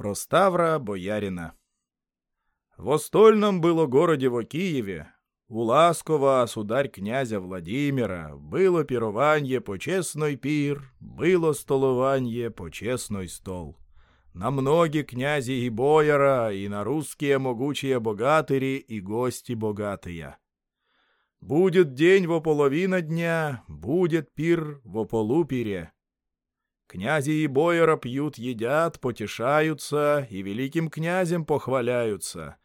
Про Ставра Боярина В остольном было городе во Киеве, у Ласкова, сударь князя Владимира, было пирование по честной пир, было столование по честной стол. На многие князи и бояра, и на русские могучие богатыри и гости богатые. Будет день во половина дня, будет пир во полупире. Князи и бояра пьют, едят, потешаются, и великим князем похваляются.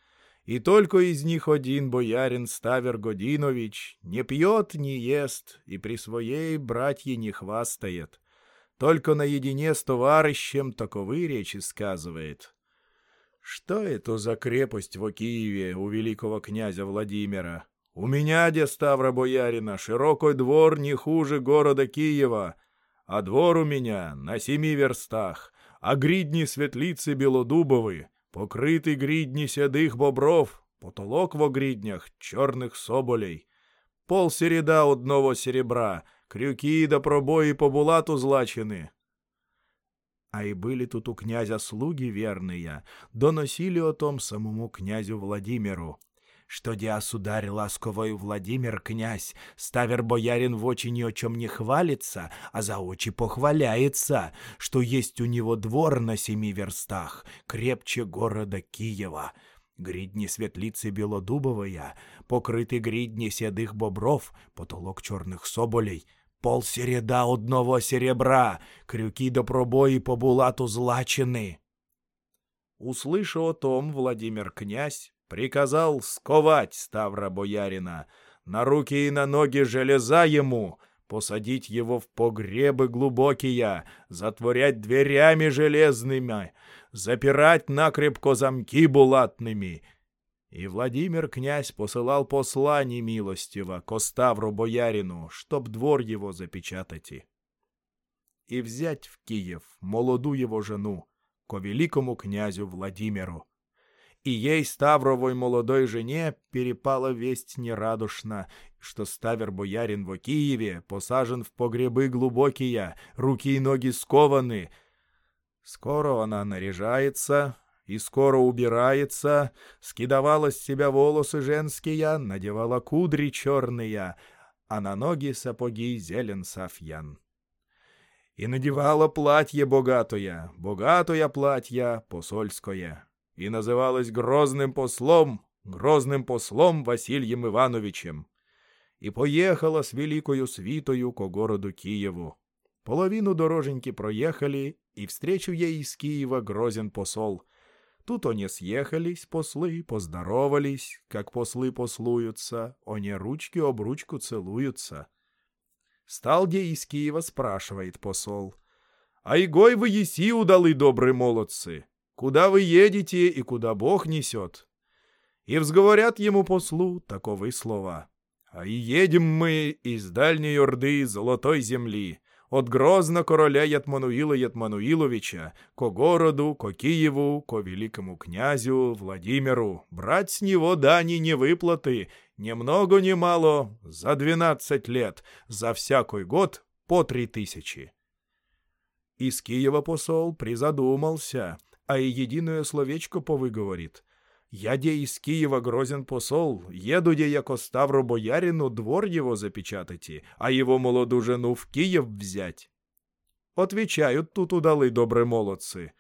И только из них один боярин Ставер Годинович не пьет, не ест, и при своей братье не хвастает. Только наедине с товарищем таковы речи сказывает. Что это за крепость в Киеве у великого князя Владимира? У меня, де Ставра Боярина, широкой двор не хуже города Киева, а двор у меня на семи верстах, а гридни светлицы Белодубовы, покрытый гридни седых бобров, потолок во гриднях черных соболей, пол середа одного серебра, крюки да пробои по булату злачены. А и были тут у князя слуги верные, доносили о том самому князю Владимиру что диасударь ласковой Владимир князь, ставер боярин в очи ни о чем не хвалится, а за очи похваляется, что есть у него двор на семи верстах, крепче города Киева. Гридни светлицы белодубовая, покрыты гридни седых бобров, потолок черных соболей, пол середа одного серебра, крюки до пробои по булату злачены. Услыша о том, Владимир князь приказал сковать Ставра Боярина, на руки и на ноги железа ему, посадить его в погребы глубокие, затворять дверями железными, запирать накрепко замки булатными. И Владимир князь посылал посла немилостиво ко Ставру Боярину, чтоб двор его запечатать. И взять в Киев молоду его жену, ко великому князю Владимиру и ей, Ставровой молодой жене, перепала весть нерадушно, что Ставер-боярин в Киеве посажен в погребы глубокие, руки и ноги скованы. Скоро она наряжается и скоро убирается, скидывала с себя волосы женские, надевала кудри черные, а на ноги сапоги зелен сафьян. И надевала платье богатое, богатое платье посольское и называлась грозным послом, грозным послом Васильем Ивановичем. И поехала с великою свитою ко городу Киеву. Половину дороженьки проехали, и встречу ей из Киева грозен посол. Тут они съехались, послы, поздоровались, как послы послуются, они ручки об ручку целуются. Стал где из Киева спрашивает посол. «А игой вы еси удалы, добрые молодцы?» Куда вы едете и куда Бог несет. И взговорят ему послу таковы слова. А и едем мы из дальней Орды Золотой земли, от грозно короля Ятмануила Ятмануиловича, ко городу, ко Киеву, ко великому князю Владимиру, брать с него дани не выплаты, ни много ни мало, за двенадцать лет, за всякий год по три тысячи. Из Киева посол призадумался, а и единое словечко. Я де из Киева грозен посол, де яко Ставру боярину двор его запечатати, а его молоду жену в Киев взять. Отвечают тут удалы добрые молодцы.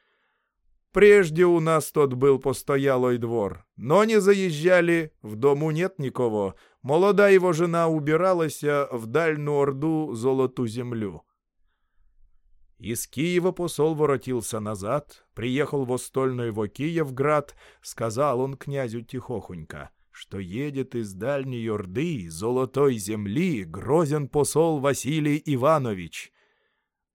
Прежде у нас тот был постоялый двор, но не заезжали, в дому нет никого. Молода его жена убиралась в дальнюю орду золоту землю. Из Киева посол воротился назад, приехал в Остольный во Киевград, сказал он князю тихохонько, что едет из дальней Орды, золотой земли, грозен посол Василий Иванович.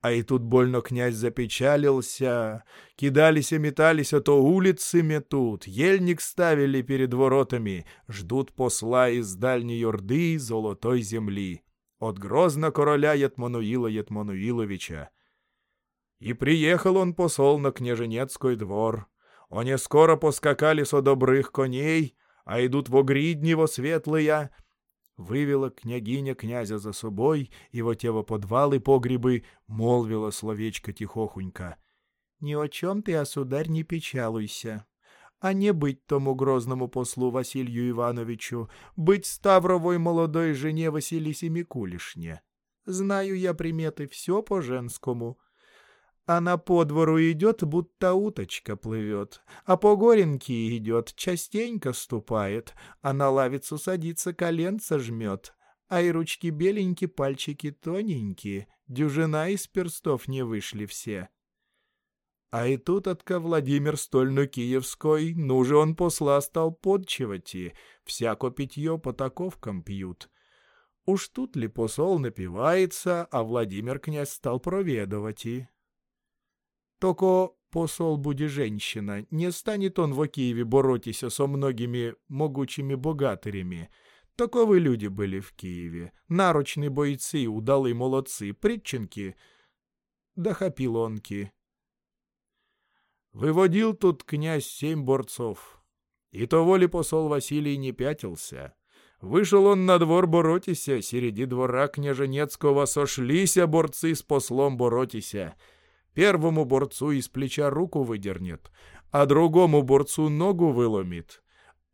А и тут больно князь запечалился, кидались и метались, а то улицы метут, ельник ставили перед воротами, ждут посла из дальней Орды, золотой земли, от грозно короля Ятмануила Ятмануиловича. И приехал он посол на княженецкий двор. Они скоро поскакали со добрых коней, а идут во гриднево светлые. Вывела княгиня князя за собой, и во те во подвалы погребы молвила словечко тихохонько. Ни о чем ты, осударь, не печалуйся. А не быть тому грозному послу Василию Ивановичу, быть Ставровой молодой жене Василисе Микулишне. Знаю я приметы, все по-женскому. Она по двору идет, будто уточка плывет, а по горенке идет, частенько ступает, а на лавицу садится, коленца жмет, а и ручки беленькие, пальчики тоненькие, дюжина из перстов не вышли все. А и тут отка Владимир Стольно-Киевской, ну же он посла стал подчивать и всяко питье по таковкам пьют. Уж тут ли посол напивается, а Владимир князь стал проведывать и... Только посол буде женщина, не станет он в Киеве боротися со многими могучими богатырями. Таковы люди были в Киеве. Наручные бойцы, удалые молодцы, притченки да хапилонки. Выводил тут князь семь борцов. И того ли посол Василий не пятился. Вышел он на двор боротися, середи двора княженецкого сошлися борцы с послом боротися. Первому борцу из плеча руку выдернет, а другому борцу ногу выломит.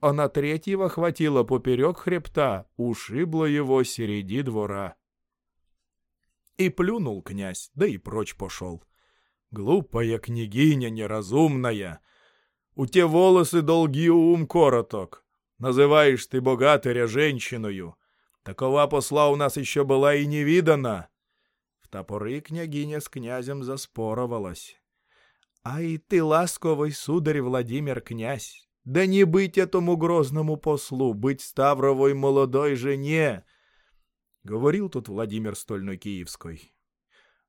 А на третьего хватило поперек хребта, ушибло его середи двора. И плюнул князь, да и прочь пошел. Глупая княгиня неразумная. У те волосы долги ум короток. Называешь ты богатыря женщиною. Такова посла у нас еще была и не видана. В топоры княгиня с князем заспоровалась. Ай ты, ласковый сударь Владимир князь, да не быть этому грозному послу, быть Ставровой молодой жене!» Говорил тут Владимир Стольно-Киевской.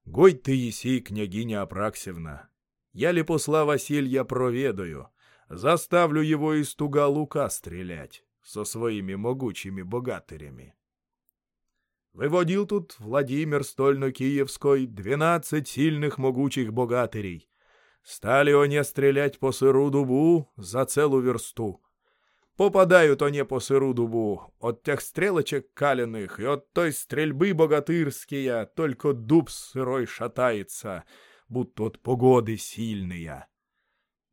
Гой ты еси, княгиня Апраксевна. Я ли посла Василья проведаю, заставлю его из туга лука стрелять со своими могучими богатырями. Выводил тут Владимир Стольно-Киевской двенадцать сильных могучих богатырей. Стали они стрелять по сыру дубу за целую версту. Попадают они по сыру дубу, от тех стрелочек каленых и от той стрельбы богатырские, только дуб сырой шатается, будто от погоды сильные.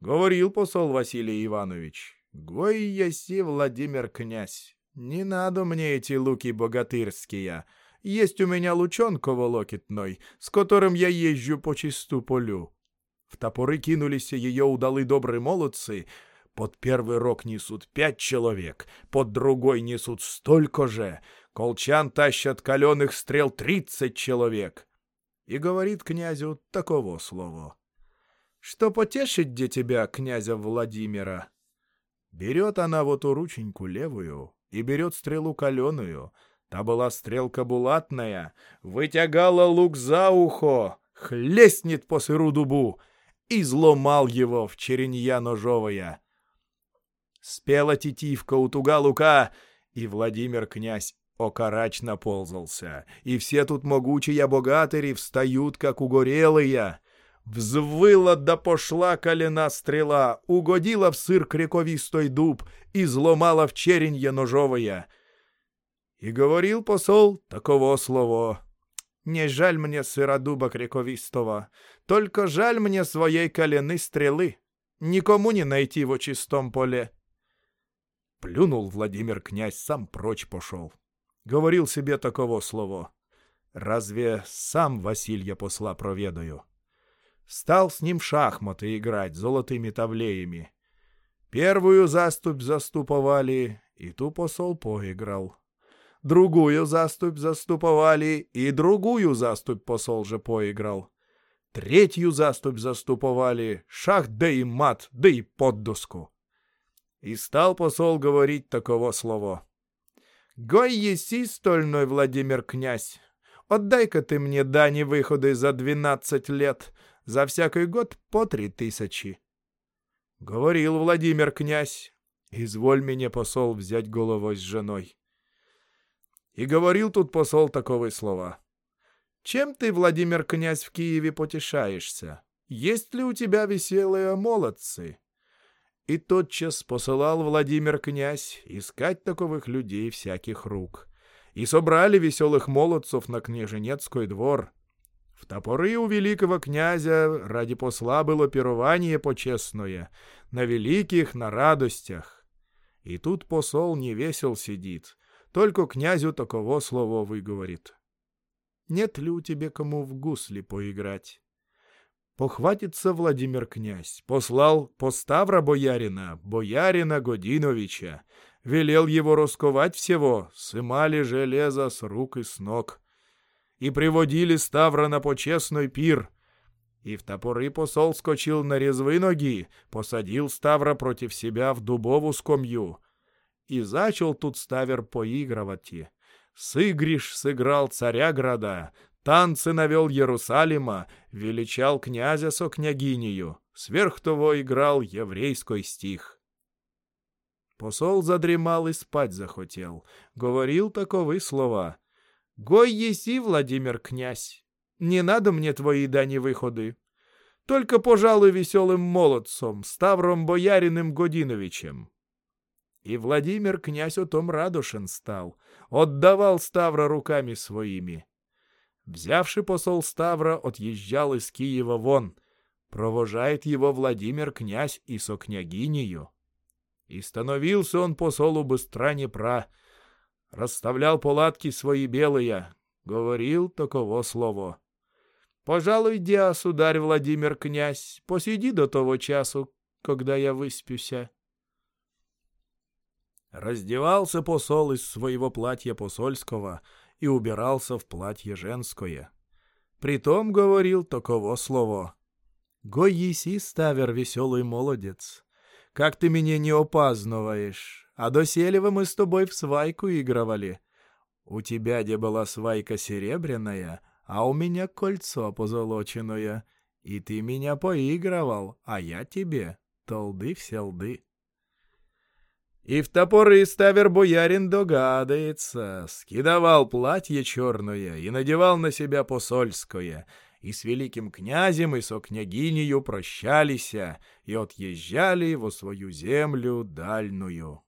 Говорил посол Василий Иванович, «Гой еси, Владимир князь, не надо мне эти луки богатырские. Есть у меня лучонка волокетной, с которым я езжу по чисту полю». В топоры кинулись ее удалы добрые молодцы — под первый рог несут пять человек, под другой несут столько же. Колчан тащат каленых стрел тридцать человек. И говорит князю такого слова. Что потешит где тебя, князя Владимира? Берет она вот у рученьку левую и берет стрелу каленую. Та была стрелка булатная, вытягала лук за ухо, хлестнет по сыру дубу и зломал его в черенья ножовая. Спела тетивка у туга лука, и Владимир князь окарач наползался, и все тут могучие богатыри встают, как угорелые. Взвыла да пошла колена стрела, угодила в сыр крековистой дуб и зломала в черенье ножовое. И говорил посол такого слова. «Не жаль мне сыра дуба крековистого, только жаль мне своей колены стрелы. Никому не найти в чистом поле». Плюнул Владимир князь, сам прочь пошел. Говорил себе такого слова. Разве сам Василья посла проведаю? Стал с ним шахматы играть золотыми тавлеями. Первую заступь заступовали, и ту посол поиграл. Другую заступь заступовали, и другую заступь посол же поиграл. Третью заступь заступовали, шах да и мат, да и под доску. И стал посол говорить такого слова. «Гой еси, стольной Владимир князь, отдай-ка ты мне дани выходы за двенадцать лет, за всякий год по три тысячи». Говорил Владимир князь, изволь мне, посол, взять головой с женой. И говорил тут посол таковые слова. «Чем ты, Владимир князь, в Киеве потешаешься? Есть ли у тебя веселые молодцы?» И тотчас посылал Владимир князь искать таковых людей всяких рук. И собрали веселых молодцев на княженецкий двор. В топоры у великого князя ради посла было пирование почестное, на великих, на радостях. И тут посол не весел сидит, только князю таково слово выговорит. Нет ли у тебе кому в гусли поиграть? Похватится Владимир князь, послал поставра боярина, боярина Годиновича, велел его расковать всего, сымали железо с рук и с ног. И приводили Ставра на почестный пир. И в топоры посол скочил на резвы ноги, посадил Ставра против себя в дубову скамью. И зачал тут Ставер поигрывать. Сыгриш сыграл царя града, танцы навел Иерусалима, величал князя со княгинею, сверх того играл еврейский стих. Посол задремал и спать захотел. Говорил таковы слова. «Гой еси, Владимир князь, не надо мне твои дани выходы. Только, пожалуй, веселым молодцом, Ставром Бояриным Годиновичем». И Владимир князь о том радушен стал, отдавал Ставра руками своими. Взявший посол Ставра, отъезжал из Киева вон. Провожает его Владимир князь и со княгинею. И становился он посолу быстра Днепра, расставлял палатки свои белые, говорил таково слово. «Пожалуй, дя, сударь Владимир князь, посиди до того часу, когда я выспюся». Раздевался посол из своего платья посольского и убирался в платье женское. Притом говорил таково слово. «Гой еси, ставер, веселый молодец, как ты меня не опаздываешь, а до селева мы с тобой в свайку игрывали. У тебя где была свайка серебряная, а у меня кольцо позолоченное, и ты меня поигрывал, а я тебе толды все лды». И в топоры ставер боярин догадается, скидывал платье черное и надевал на себя посольское, и с великим князем и со княгинею прощалися и отъезжали во свою землю дальную.